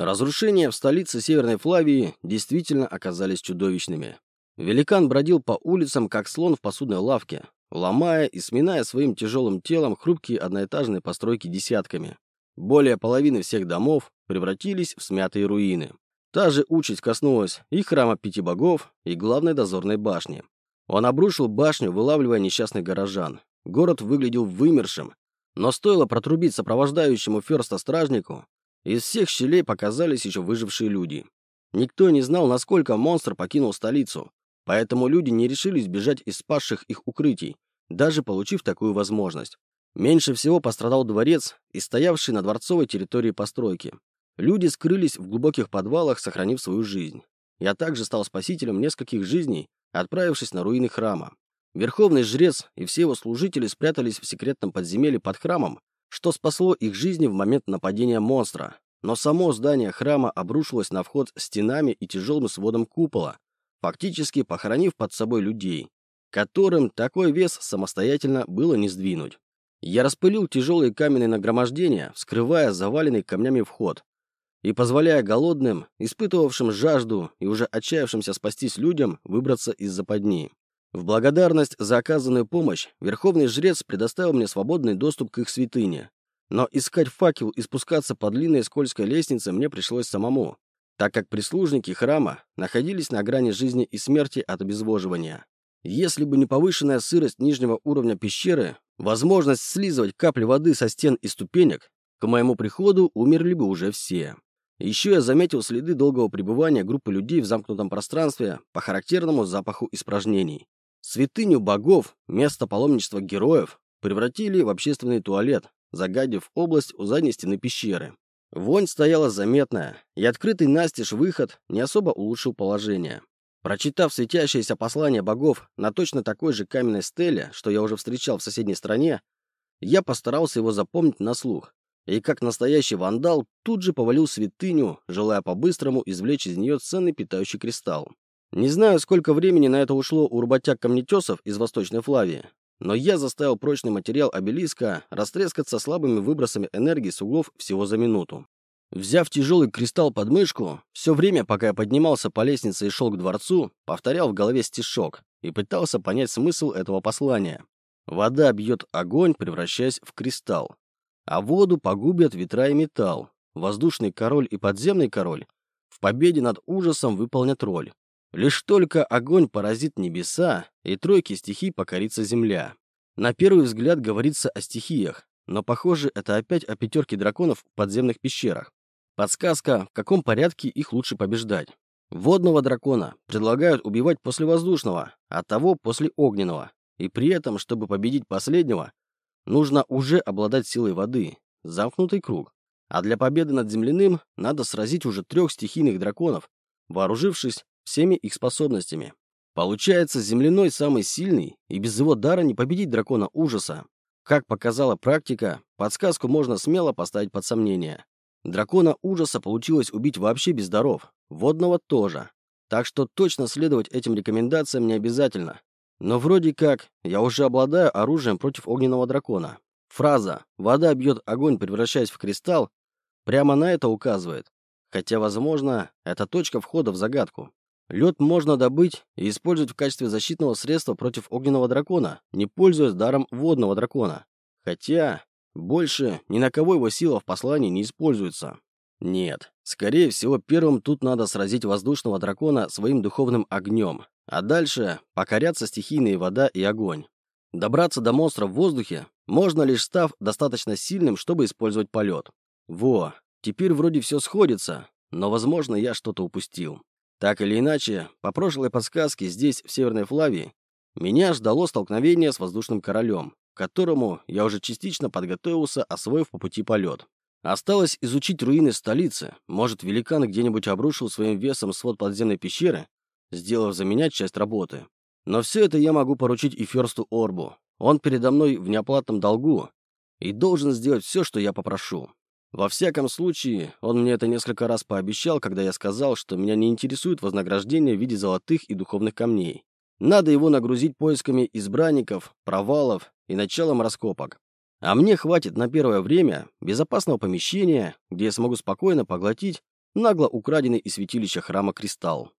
Разрушения в столице Северной Флавии действительно оказались чудовищными. Великан бродил по улицам, как слон в посудной лавке, ломая и сминая своим тяжелым телом хрупкие одноэтажные постройки десятками. Более половины всех домов превратились в смятые руины. Та же участь коснулась и храма пяти богов, и главной дозорной башни. Он обрушил башню, вылавливая несчастных горожан. Город выглядел вымершим, но стоило протрубить сопровождающему Ферста стражнику, из всех щелей показались еще выжившие люди. Никто не знал, насколько монстр покинул столицу, поэтому люди не решились бежать из спасших их укрытий, даже получив такую возможность. Меньше всего пострадал дворец и стоявший на дворцовой территории постройки. Люди скрылись в глубоких подвалах, сохранив свою жизнь. Я также стал спасителем нескольких жизней, отправившись на руины храма. Верховный жрец и все его служители спрятались в секретном подземелье под храмом, что спасло их жизни в момент нападения монстра. Но само здание храма обрушилось на вход стенами и тяжелым сводом купола, фактически похоронив под собой людей, которым такой вес самостоятельно было не сдвинуть. Я распылил тяжелые каменные нагромождения, вскрывая заваленный камнями вход, и позволяя голодным, испытывавшим жажду и уже отчаявшимся спастись людям выбраться из западни. В благодарность за оказанную помощь Верховный Жрец предоставил мне свободный доступ к их святыне. Но искать факел и спускаться по длинной скользкой лестнице мне пришлось самому, так как прислужники храма находились на грани жизни и смерти от обезвоживания. Если бы не повышенная сырость нижнего уровня пещеры, возможность слизывать капли воды со стен и ступенек, к моему приходу умерли бы уже все. Еще я заметил следы долгого пребывания группы людей в замкнутом пространстве по характерному запаху испражнений. Святыню богов, место паломничества героев, превратили в общественный туалет, загадив область у задней стены пещеры. Вонь стояла заметная, и открытый настежь выход не особо улучшил положение. Прочитав светящееся послание богов на точно такой же каменной стеле, что я уже встречал в соседней стране, я постарался его запомнить на слух, и как настоящий вандал тут же повалил святыню, желая по-быстрому извлечь из нее ценный питающий кристалл. Не знаю, сколько времени на это ушло у работяг-камнетесов из Восточной Флавии, но я заставил прочный материал обелиска растрескаться слабыми выбросами энергии с углов всего за минуту. Взяв тяжелый кристалл под мышку, все время, пока я поднимался по лестнице и шел к дворцу, повторял в голове стишок и пытался понять смысл этого послания. Вода бьет огонь, превращаясь в кристалл. А воду погубят ветра и металл. Воздушный король и подземный король в победе над ужасом выполнят роль. Лишь только огонь поразит небеса, и тройки стихий покорится земля. На первый взгляд говорится о стихиях, но, похоже, это опять о пятерке драконов в подземных пещерах. Подсказка, в каком порядке их лучше побеждать. Водного дракона предлагают убивать после воздушного, а того после огненного. И при этом, чтобы победить последнего, нужно уже обладать силой воды. Замкнутый круг. А для победы над земляным надо сразить уже трех стихийных драконов, вооружившись всеми их способностями. Получается, земляной самый сильный, и без его дара не победить дракона ужаса. Как показала практика, подсказку можно смело поставить под сомнение. Дракона ужаса получилось убить вообще без даров, водного тоже. Так что точно следовать этим рекомендациям не обязательно. Но вроде как, я уже обладаю оружием против огненного дракона. Фраза «вода бьет огонь, превращаясь в кристалл» прямо на это указывает. Хотя, возможно, это точка входа в загадку. Лед можно добыть и использовать в качестве защитного средства против огненного дракона, не пользуясь даром водного дракона. Хотя, больше ни на кого его сила в послании не используется. Нет, скорее всего, первым тут надо сразить воздушного дракона своим духовным огнем, а дальше покорятся стихийные вода и огонь. Добраться до монстра в воздухе можно лишь став достаточно сильным, чтобы использовать полет. Во, теперь вроде все сходится, но, возможно, я что-то упустил. Так или иначе, по прошлой подсказке здесь, в Северной Флавии, меня ждало столкновение с воздушным королем, к которому я уже частично подготовился, освоив по пути полет. Осталось изучить руины столицы. Может, великан где-нибудь обрушил своим весом свод подземной пещеры, сделав за меня часть работы. Но все это я могу поручить и Ферсту Орбу. Он передо мной в неоплатном долгу и должен сделать все, что я попрошу. Во всяком случае, он мне это несколько раз пообещал, когда я сказал, что меня не интересует вознаграждение в виде золотых и духовных камней. Надо его нагрузить поисками избранников, провалов и началом раскопок. А мне хватит на первое время безопасного помещения, где я смогу спокойно поглотить нагло украденный из святилища храма кристалл.